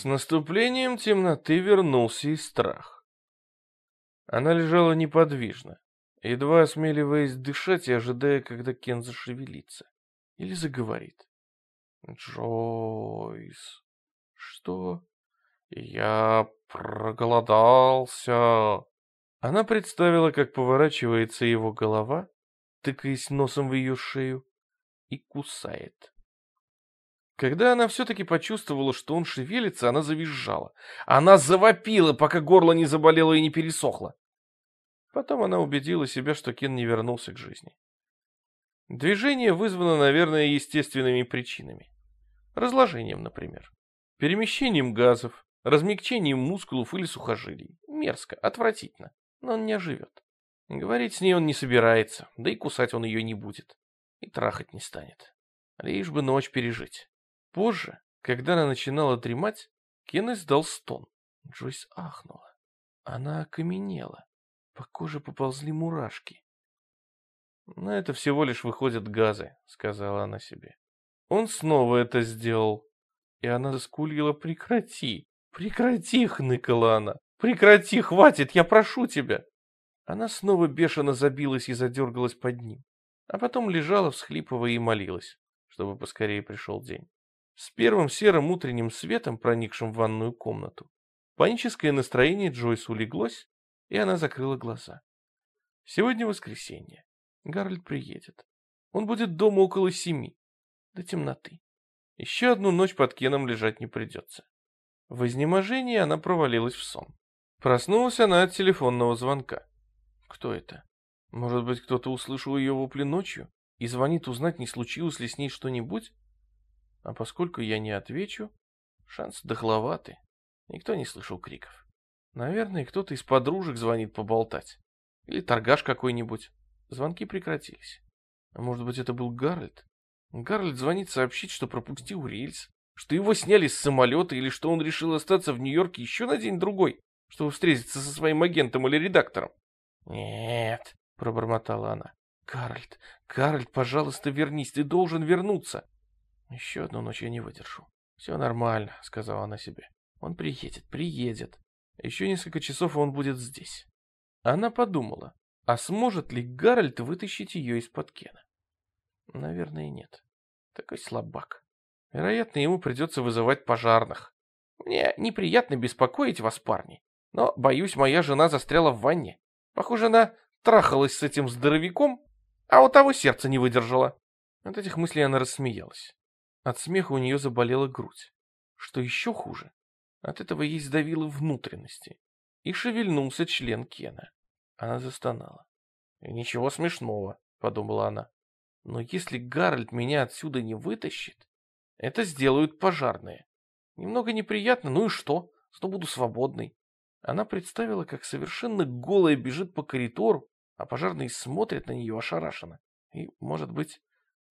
С наступлением темноты вернулся и страх. Она лежала неподвижно, едва осмеливаясь дышать и ожидая, когда Кен зашевелится или заговорит. Джойс. Что? Я проголодался. Она представила, как поворачивается его голова, тыкаясь носом в ее шею, и кусает. Когда она все-таки почувствовала, что он шевелится, она завизжала. Она завопила, пока горло не заболело и не пересохло. Потом она убедила себя, что Кен не вернулся к жизни. Движение вызвано, наверное, естественными причинами. Разложением, например. Перемещением газов, размягчением мускулов или сухожилий. Мерзко, отвратительно, но он не оживет. Говорить с ней он не собирается, да и кусать он ее не будет. И трахать не станет. Лишь бы ночь пережить. Позже, когда она начинала дремать, Кен издал стон. Джойс ахнула. Она окаменела. По коже поползли мурашки. «Но это всего лишь выходят газы», — сказала она себе. Он снова это сделал. И она заскулила «Прекрати! Прекрати!» — хныкала она. «Прекрати! Хватит! Я прошу тебя!» Она снова бешено забилась и задергалась под ним. А потом лежала, всхлипывая и молилась, чтобы поскорее пришел день. С первым серым утренним светом, проникшим в ванную комнату, паническое настроение Джойс улеглось, и она закрыла глаза. Сегодня воскресенье. Гарольд приедет. Он будет дома около семи, до темноты. Еще одну ночь под Кеном лежать не придется. В изнеможении она провалилась в сон. Проснулась она от телефонного звонка. Кто это? Может быть, кто-то услышал ее вопли ночью и звонит узнать, не случилось ли с ней что-нибудь? А поскольку я не отвечу, шанс дохловатый. Никто не слышал криков. Наверное, кто-то из подружек звонит поболтать. Или торгаш какой-нибудь. Звонки прекратились. А может быть, это был Гарольд? Гарольд звонит сообщить, что пропустил рейс, что его сняли с самолета или что он решил остаться в Нью-Йорке еще на день-другой, чтобы встретиться со своим агентом или редактором. «Нет», — пробормотала она. «Гарольд, Гарольд, пожалуйста, вернись, ты должен вернуться». «Еще одну ночь я не выдержу». «Все нормально», — сказала она себе. «Он приедет, приедет. Еще несколько часов, он будет здесь». Она подумала, а сможет ли Гарольд вытащить ее из-под Кена? Наверное, нет. Такой слабак. Вероятно, ему придется вызывать пожарных. Мне неприятно беспокоить вас, парни, но, боюсь, моя жена застряла в ванне. Похоже, она трахалась с этим здоровяком, а у того сердце не выдержало. От этих мыслей она рассмеялась. От смеха у нее заболела грудь. Что еще хуже, от этого ей сдавило внутренности. И шевельнулся член Кена. Она застонала. «Ничего смешного», — подумала она. «Но если Гарольд меня отсюда не вытащит, это сделают пожарные. Немного неприятно, ну и что? Что буду свободной». Она представила, как совершенно голая бежит по коридору, а пожарные смотрят на нее ошарашенно и, может быть,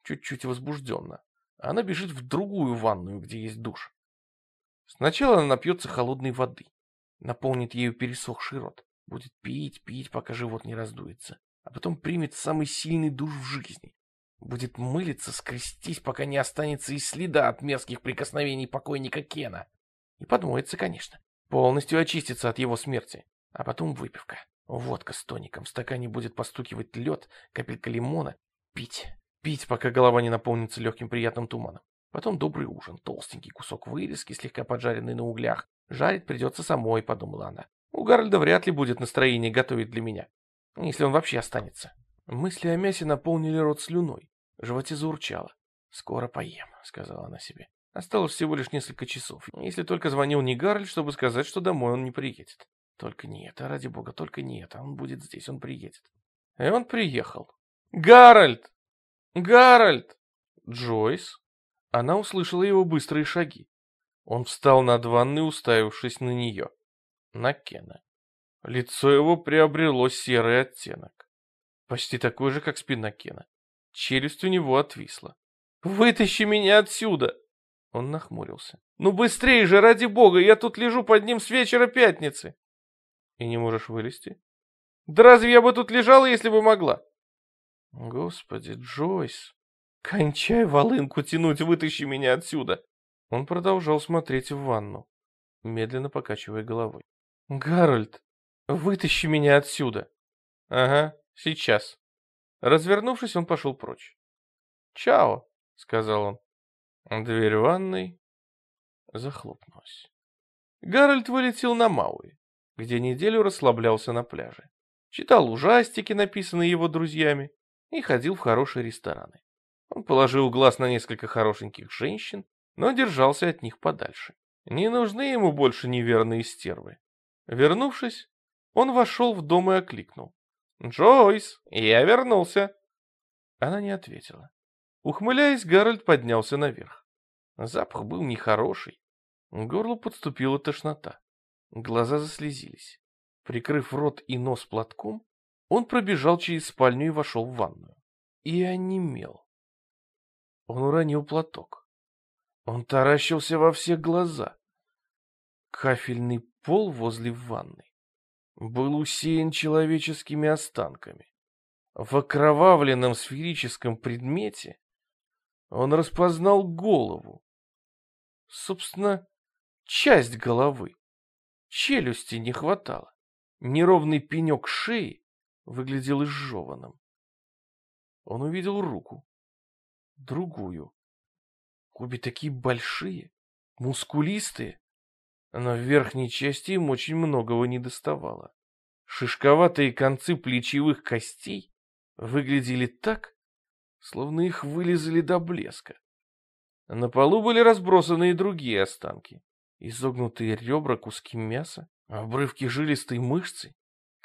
чуть-чуть возбужденно. Она бежит в другую ванную, где есть душ. Сначала она напьется холодной воды, наполнит ею пересохший рот. Будет пить, пить, пока живот не раздуется. А потом примет самый сильный душ в жизни. Будет мылиться, скрестись, пока не останется и следа от мерзких прикосновений покойника Кена. И подмоется, конечно. Полностью очистится от его смерти. А потом выпивка. Водка с тоником. В стакане будет постукивать лед, капелька лимона. Пить. Пить, пока голова не наполнится легким приятным туманом. Потом добрый ужин. Толстенький кусок вырезки, слегка поджаренный на углях. Жарить придется самой, подумала она. У Гарольда вряд ли будет настроение готовить для меня, если он вообще останется. Мысли о мясе наполнили рот слюной. В животе заурчало. «Скоро поем», — сказала она себе. Осталось всего лишь несколько часов, если только звонил не Гарольд, чтобы сказать, что домой он не приедет. Только не это, ради бога, только не это. Он будет здесь, он приедет. И он приехал. «Гарольд! Гарольд!» Джойс. Она услышала его быстрые шаги. Он встал над ванной, уставившись на нее на Кена. Лицо его приобрело серый оттенок. Почти такой же, как спина Кена. Челюсть у него отвисла. «Вытащи меня отсюда!» Он нахмурился. «Ну быстрее же, ради бога, я тут лежу под ним с вечера пятницы!» «И не можешь вылезти?» «Да разве я бы тут лежала, если бы могла?» «Господи, Джойс, кончай волынку тянуть, вытащи меня отсюда!» Он продолжал смотреть в ванну. медленно покачивая головой. «Гарольд, вытащи меня отсюда!» «Ага, сейчас». Развернувшись, он пошел прочь. «Чао», — сказал он. Дверь ванной захлопнулась. Гарольд вылетел на Мауи, где неделю расслаблялся на пляже. Читал ужастики, написанные его друзьями, и ходил в хорошие рестораны. Он положил глаз на несколько хорошеньких женщин, но держался от них подальше. Не нужны ему больше неверные стервы. Вернувшись, он вошел в дом и окликнул. «Джойс, я вернулся!» Она не ответила. Ухмыляясь, Гарольд поднялся наверх. Запах был нехороший. Горлу подступила тошнота. Глаза заслезились. Прикрыв рот и нос платком, он пробежал через спальню и вошел в ванную. И онемел. Он уронил платок. Он таращился во все глаза. Кафельный пол возле ванной был усеян человеческими останками. В окровавленном сферическом предмете он распознал голову. Собственно, часть головы. Челюсти не хватало. Неровный пенек шеи выглядел изжеванным. Он увидел руку. Другую. Обе такие большие, мускулистые, но в верхней части им очень многого не доставало. Шишковатые концы плечевых костей выглядели так, словно их вылезали до блеска. На полу были разбросаны и другие останки. Изогнутые ребра, куски мяса, обрывки жилистой мышцы,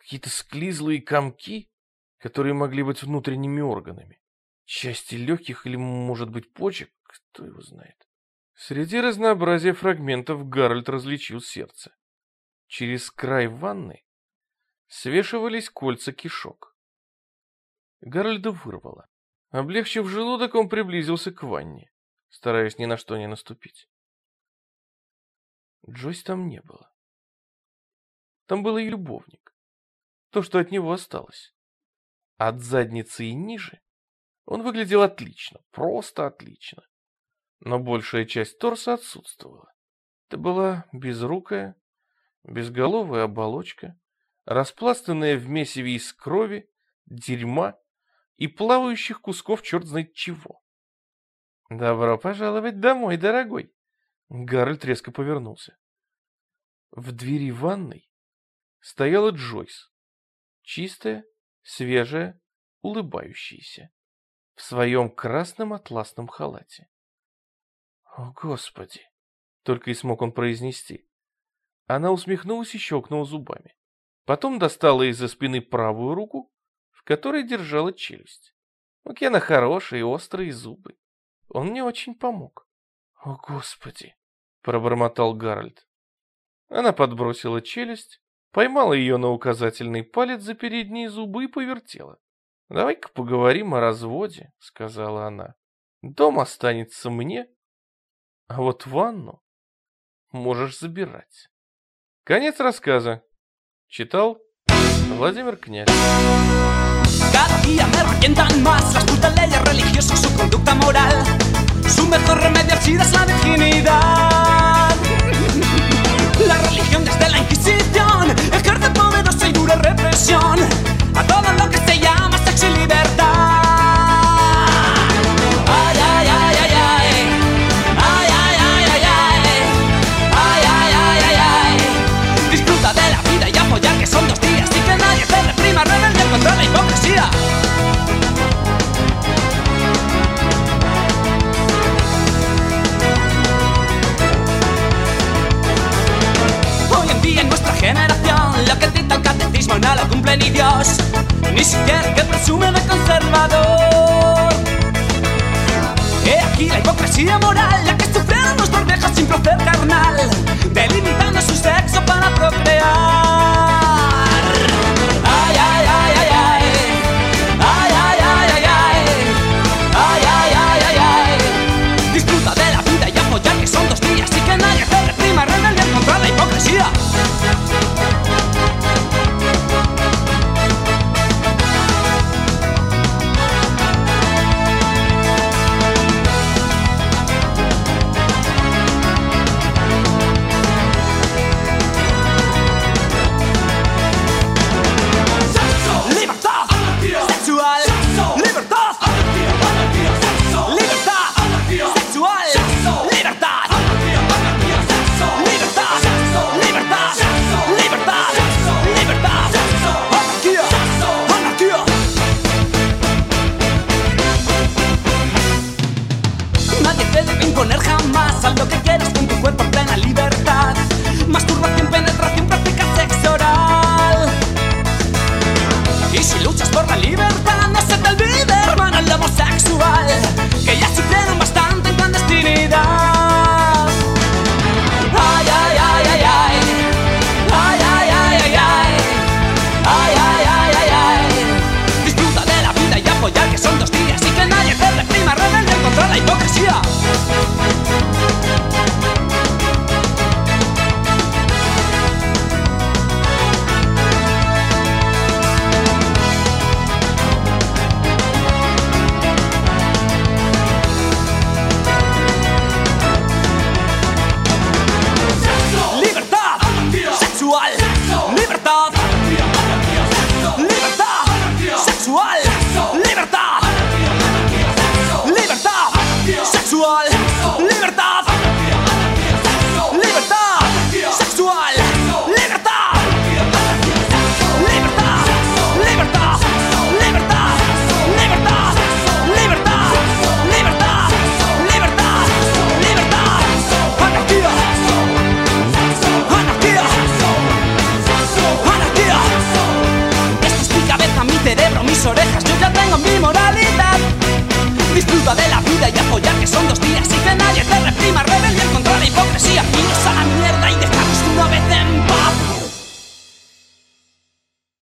какие-то склизлые комки, которые могли быть внутренними органами, части легких или, может быть, почек, кто его знает. Среди разнообразия фрагментов Гарольд различил сердце. Через край ванны свешивались кольца кишок. Гарольда вырвало. Облегчив желудок, он приблизился к ванне, стараясь ни на что не наступить. Джойс там не было. Там был и любовник. То, что от него осталось. От задницы и ниже он выглядел отлично, просто отлично. Но большая часть торса отсутствовала. Это была безрукая, безголовая оболочка, распластанная в месиве из крови, дерьма и плавающих кусков черт знает чего. «Добро пожаловать домой, дорогой!» Гарольд резко повернулся. В двери ванной стояла Джойс. Чистая, свежая, улыбающаяся. В своем красном атласном халате. «О, Господи!» — только и смог он произнести. Она усмехнулась и щелкнула зубами. Потом достала из-за спины правую руку, в которой держала челюсть. У Кена хорошие острые зубы. Он мне очень помог. «О, Господи!» — пробормотал Гарольд. Она подбросила челюсть, поймала ее на указательный палец за передние зубы и повертела. «Давай-ка поговорим о разводе», — сказала она. «Дом останется мне, а вот ванну можешь забирать». Конец рассказа. Читал Владимир Князь. Su mejor remedio sido la virginidad. La religión desde la Inquisición ejerce poderosa y dura represión a todo lo que se llama sexo y libertad. Ni Dios Ni siquiera que presume de conservador He aquí la hipocresía moral La que sufrieron nuestros viejos sin placer carnal Delimitando su sexo para procrear